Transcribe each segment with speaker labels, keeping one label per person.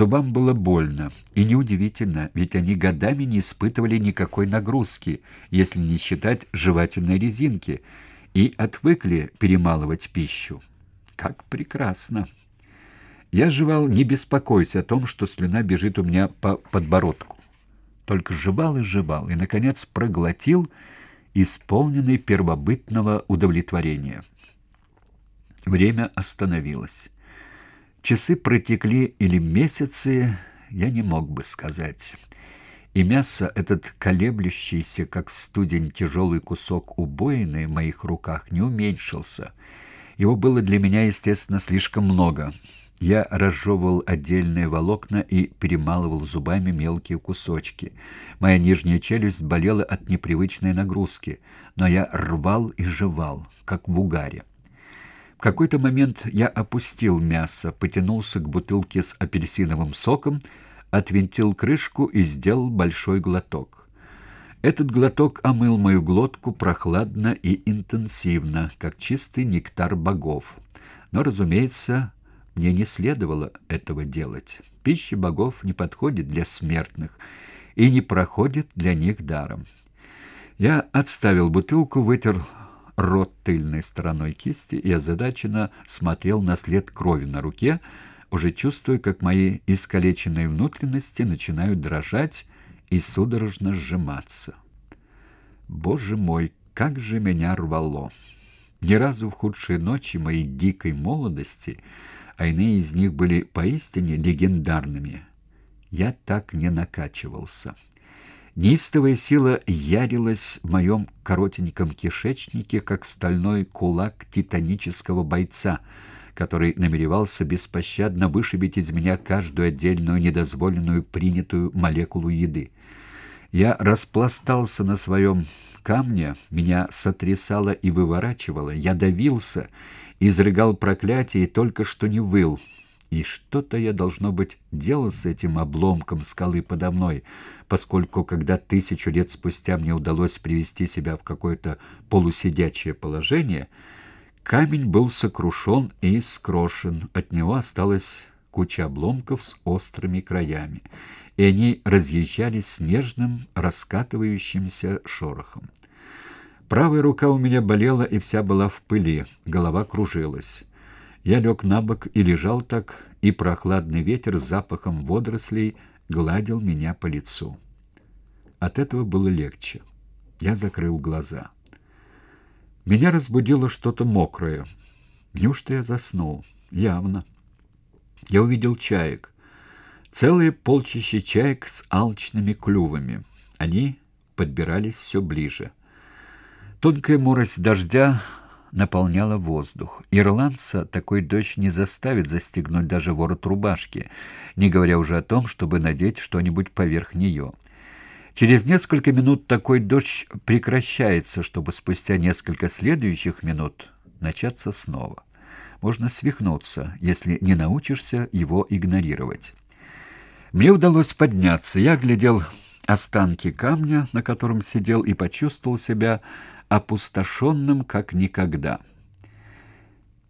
Speaker 1: Зубам было больно, и неудивительно, ведь они годами не испытывали никакой нагрузки, если не считать жевательной резинки, и отвыкли перемалывать пищу. Как прекрасно! Я жевал, не беспокойся о том, что слюна бежит у меня по подбородку. Только жевал и жевал, и, наконец, проглотил, исполненный первобытного удовлетворения. Время остановилось. Часы протекли или месяцы, я не мог бы сказать. И мясо, этот колеблющийся, как студень, тяжелый кусок убоины в моих руках не уменьшился. Его было для меня, естественно, слишком много. Я разжевывал отдельные волокна и перемалывал зубами мелкие кусочки. Моя нижняя челюсть болела от непривычной нагрузки, но я рвал и жевал, как в угаре. В какой-то момент я опустил мясо, потянулся к бутылке с апельсиновым соком, отвинтил крышку и сделал большой глоток. Этот глоток омыл мою глотку прохладно и интенсивно, как чистый нектар богов. Но, разумеется, мне не следовало этого делать. Пища богов не подходит для смертных и не проходит для них даром. Я отставил бутылку, вытер рот тыльной стороной кисти и озадаченно смотрел на след крови на руке, уже чувствуя, как мои искалеченные внутренности начинают дрожать и судорожно сжиматься. Боже мой, как же меня рвало! Ни разу в худшие ночи моей дикой молодости, а иные из них были поистине легендарными, я так не накачивался. Неистовая сила ярилась в моем коротеньком кишечнике, как стальной кулак титанического бойца, который намеревался беспощадно вышибить из меня каждую отдельную недозволенную принятую молекулу еды. Я распластался на своем камне, меня сотрясало и выворачивало, я давился, изрыгал проклятие и только что не выл, и что-то я, должно быть, делал с этим обломком скалы подо мной, поскольку, когда тысячу лет спустя мне удалось привести себя в какое-то полусидячее положение, камень был сокрушен и скрошен, от него осталась куча обломков с острыми краями, и они разъезжались снежным, раскатывающимся шорохом. Правая рука у меня болела и вся была в пыли, голова кружилась. Я лег на бок и лежал так, и прохладный ветер с запахом водорослей гладил меня по лицу. От этого было легче. Я закрыл глаза. Меня разбудило что-то мокрое. Неужто я заснул? Явно. Я увидел чаек. Целые полчища чаек с алчными клювами. Они подбирались все ближе. Тонкая морось дождя наполняла воздух. Ирландца такой дождь не заставит застегнуть даже ворот рубашки, не говоря уже о том, чтобы надеть что-нибудь поверх нее. Через несколько минут такой дождь прекращается, чтобы спустя несколько следующих минут начаться снова. Можно свихнуться, если не научишься его игнорировать. Мне удалось подняться. Я глядел останки камня, на котором сидел, и почувствовал себя опустошенным как никогда.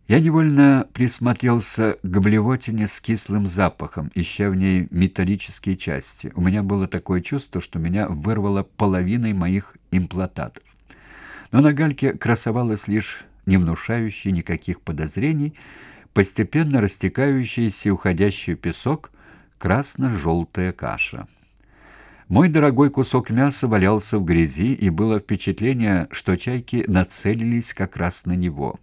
Speaker 1: Я невольно присмотрелся к блевотине с кислым запахом, ища в ней металлические части. У меня было такое чувство, что меня вырвало половиной моих имплантатов. Но на гальке красовалась лишь не внушающая никаких подозрений, постепенно растекающийся и уходящий песок красно-желтая каша. Мой дорогой кусок мяса валялся в грязи, и было впечатление, что чайки нацелились как раз на него.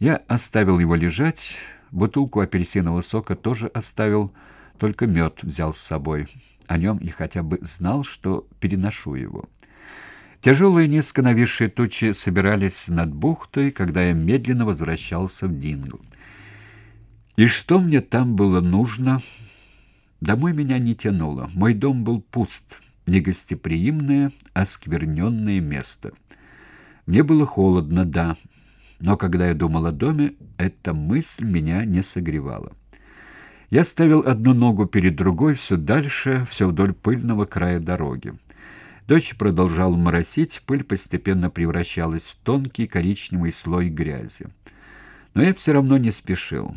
Speaker 1: Я оставил его лежать, бутылку апельсинового сока тоже оставил, только мед взял с собой. О нем и хотя бы знал, что переношу его. Тяжелые низко нависшие тучи собирались над бухтой, когда я медленно возвращался в Дингл. И что мне там было нужно... Домой меня не тянуло. Мой дом был пуст, негостеприимное, оскверненное место. Мне было холодно, да, но когда я думал о доме, эта мысль меня не согревала. Я ставил одну ногу перед другой все дальше, все вдоль пыльного края дороги. Дождь продолжал моросить, пыль постепенно превращалась в тонкий коричневый слой грязи. Но я все равно не спешил.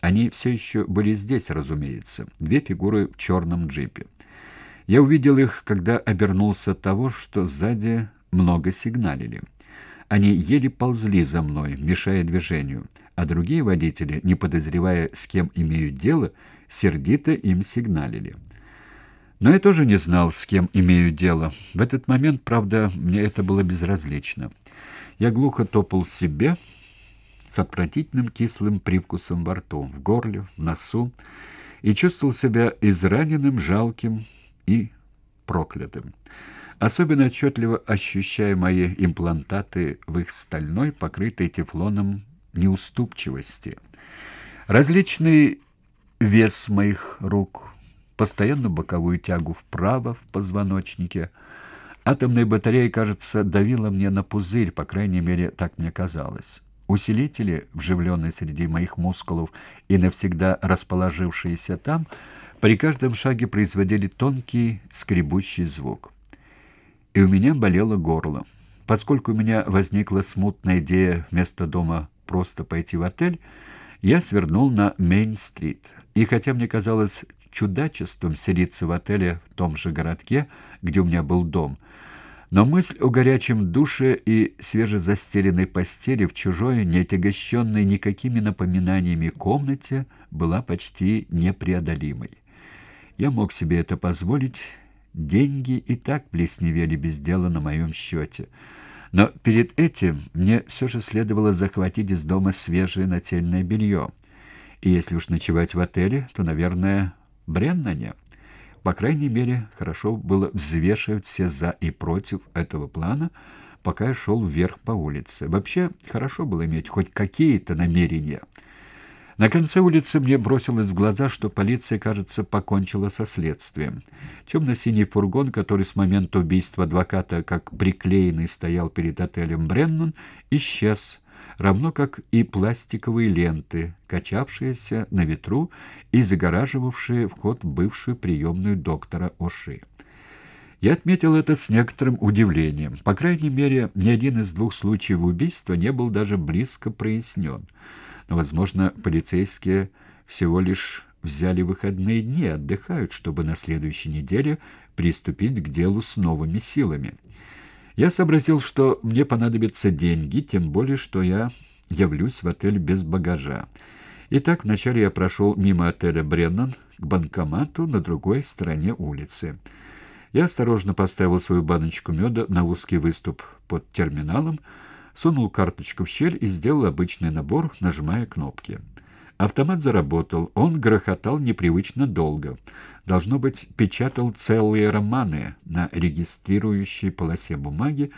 Speaker 1: Они все еще были здесь, разумеется, две фигуры в черном джипе. Я увидел их, когда обернулся от того, что сзади много сигналили. Они еле ползли за мной, мешая движению, а другие водители, не подозревая, с кем имеют дело, сердито им сигналили. Но я тоже не знал, с кем имею дело. В этот момент, правда, мне это было безразлично. Я глухо топал себе с отвратительным кислым привкусом во рту, в горле, в носу, и чувствовал себя израненным, жалким и проклятым. Особенно отчетливо ощущая мои имплантаты в их стальной, покрытой тефлоном неуступчивости. Различный вес моих рук, постоянно боковую тягу вправо в позвоночнике. Атомная батарея, кажется, давила мне на пузырь, по крайней мере, так мне казалось. Усилители, вживленные среди моих мускулов и навсегда расположившиеся там, при каждом шаге производили тонкий скребущий звук. И у меня болело горло. Поскольку у меня возникла смутная идея вместо дома просто пойти в отель, я свернул на Мейн-стрит. И хотя мне казалось чудачеством селиться в отеле в том же городке, где у меня был дом, но мысль о горячем душе и свежезастеленной постели в чужой, не отягощенной никакими напоминаниями комнате, была почти непреодолимой. Я мог себе это позволить, деньги и так плесневели без дела на моем счете. Но перед этим мне все же следовало захватить из дома свежее нательное белье. И если уж ночевать в отеле, то, наверное, Бреннане. По крайней мере, хорошо было взвешивать все «за» и «против» этого плана, пока я шел вверх по улице. Вообще, хорошо было иметь хоть какие-то намерения. На конце улицы мне бросилось в глаза, что полиция, кажется, покончила со следствием. Темно-синий фургон, который с момента убийства адвоката как приклеенный стоял перед отелем Бреннан, исчез, равно как и пластиковые ленты, качавшиеся на ветру и загораживавшие вход в бывшую приемную доктора Оши. Я отметил это с некоторым удивлением. По крайней мере, ни один из двух случаев убийства не был даже близко прояснен. Но, возможно, полицейские всего лишь взяли выходные дни, отдыхают, чтобы на следующей неделе приступить к делу с новыми силами. Я сообразил, что мне понадобятся деньги, тем более, что я явлюсь в отель без багажа. Итак, вначале я прошел мимо отеля «Бреннан» к банкомату на другой стороне улицы. Я осторожно поставил свою баночку меда на узкий выступ под терминалом, сунул карточку в щель и сделал обычный набор, нажимая кнопки. Автомат заработал, он грохотал непривычно долго. Должно быть, печатал целые романы на регистрирующей полосе бумаги,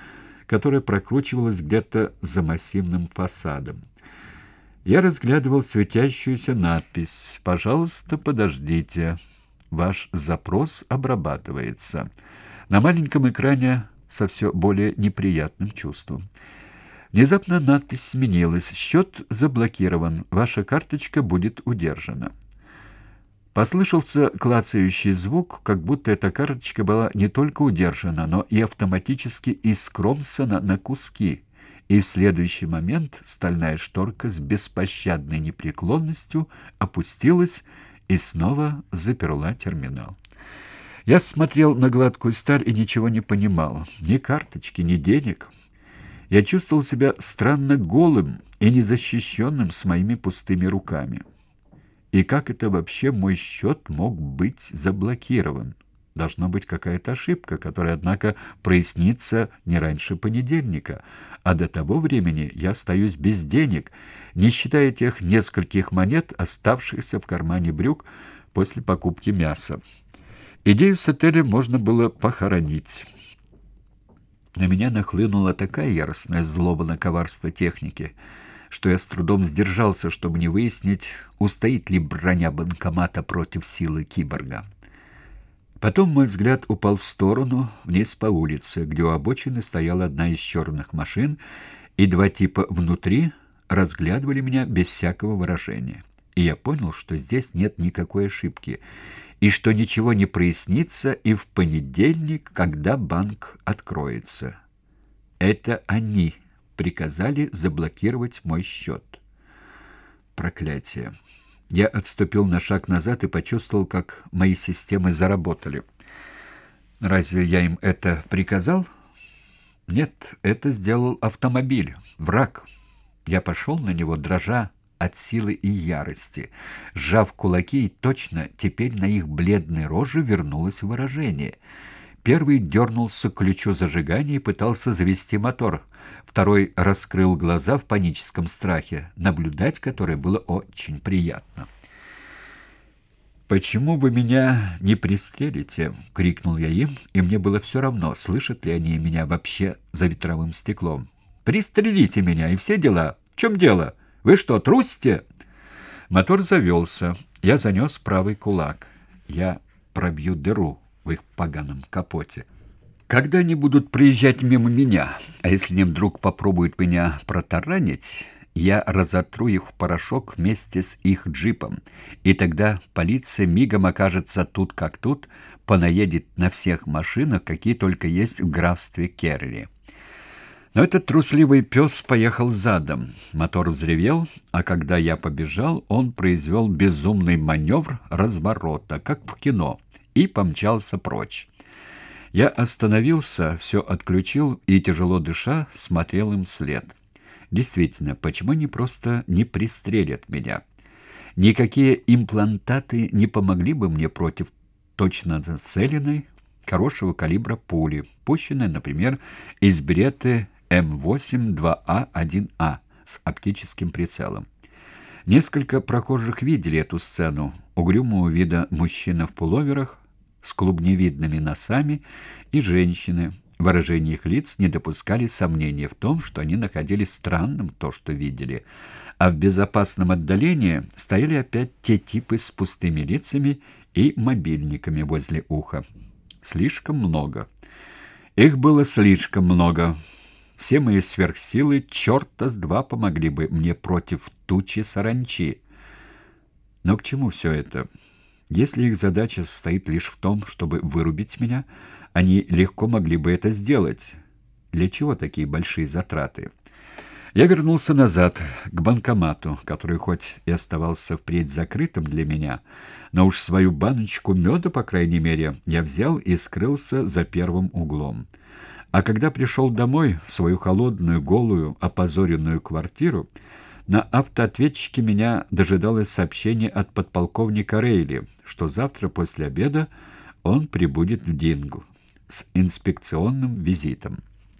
Speaker 1: которая прокручивалась где-то за массивным фасадом. Я разглядывал светящуюся надпись «Пожалуйста, подождите, ваш запрос обрабатывается». На маленьком экране со все более неприятным чувством. Внезапно надпись сменилась. «Счет заблокирован. Ваша карточка будет удержана». Послышался клацающий звук, как будто эта карточка была не только удержана, но и автоматически искромсана на куски, и в следующий момент стальная шторка с беспощадной непреклонностью опустилась и снова заперла терминал. Я смотрел на гладкую сталь и ничего не понимал. Ни карточки, ни денег. Я чувствовал себя странно голым и незащищенным с моими пустыми руками. И как это вообще мой счет мог быть заблокирован? Должна быть какая-то ошибка, которая, однако, прояснится не раньше понедельника, а до того времени я остаюсь без денег, не считая тех нескольких монет, оставшихся в кармане брюк после покупки мяса. Идею с отеля можно было похоронить. На меня нахлынула такая яростная злоба на коварство техники, что я с трудом сдержался, чтобы не выяснить, устоит ли броня банкомата против силы киборга. Потом мой взгляд упал в сторону, вниз по улице, где у обочины стояла одна из черных машин, и два типа внутри разглядывали меня без всякого выражения. И я понял, что здесь нет никакой ошибки — и что ничего не прояснится и в понедельник, когда банк откроется. Это они приказали заблокировать мой счет. Проклятие. Я отступил на шаг назад и почувствовал, как мои системы заработали. Разве я им это приказал? Нет, это сделал автомобиль, враг. Я пошел на него, дрожа от силы и ярости. Сжав кулаки, и точно теперь на их бледной роже вернулось выражение — Первый дернулся к ключу зажигания и пытался завести мотор. Второй раскрыл глаза в паническом страхе, наблюдать которое было очень приятно. «Почему вы меня не пристрелите?» — крикнул я им, и мне было все равно, слышат ли они меня вообще за ветровым стеклом. «Пристрелите меня, и все дела. В чем дело? Вы что, трусите?» Мотор завелся. Я занес правый кулак. Я пробью дыру в их поганом капоте. Когда они будут приезжать мимо меня, а если они вдруг попробуют меня протаранить, я разотру их в порошок вместе с их джипом, и тогда полиция мигом окажется тут как тут, понаедет на всех машинах, какие только есть в графстве Керри. Но этот трусливый пес поехал задом. Мотор взревел, а когда я побежал, он произвел безумный маневр разворота, как в кино — и помчался прочь. Я остановился, все отключил и, тяжело дыша, смотрел им вслед. Действительно, почему они просто не пристрелят меня? Никакие имплантаты не помогли бы мне против точно нацеленной, хорошего калибра пули, пущенной, например, из береты М8-2А1А а с оптическим прицелом. Несколько прохожих видели эту сцену. Угрюмого вида мужчина в пуловерах, с клубневидными носами, и женщины. Выражения их лиц не допускали сомнения в том, что они находили странным то, что видели. А в безопасном отдалении стояли опять те типы с пустыми лицами и мобильниками возле уха. Слишком много. Их было слишком много. Все мои сверхсилы черта с два помогли бы мне против тучи саранчи. Но к чему все это? Если их задача состоит лишь в том, чтобы вырубить меня, они легко могли бы это сделать. Для чего такие большие затраты? Я вернулся назад, к банкомату, который хоть и оставался впредь закрытым для меня, но уж свою баночку меда, по крайней мере, я взял и скрылся за первым углом. А когда пришел домой, в свою холодную, голую, опозоренную квартиру, на автоответчике меня дожидалось сообщение от подполковника Рейли, что завтра после обеда он прибудет в Дингу с инспекционным визитом.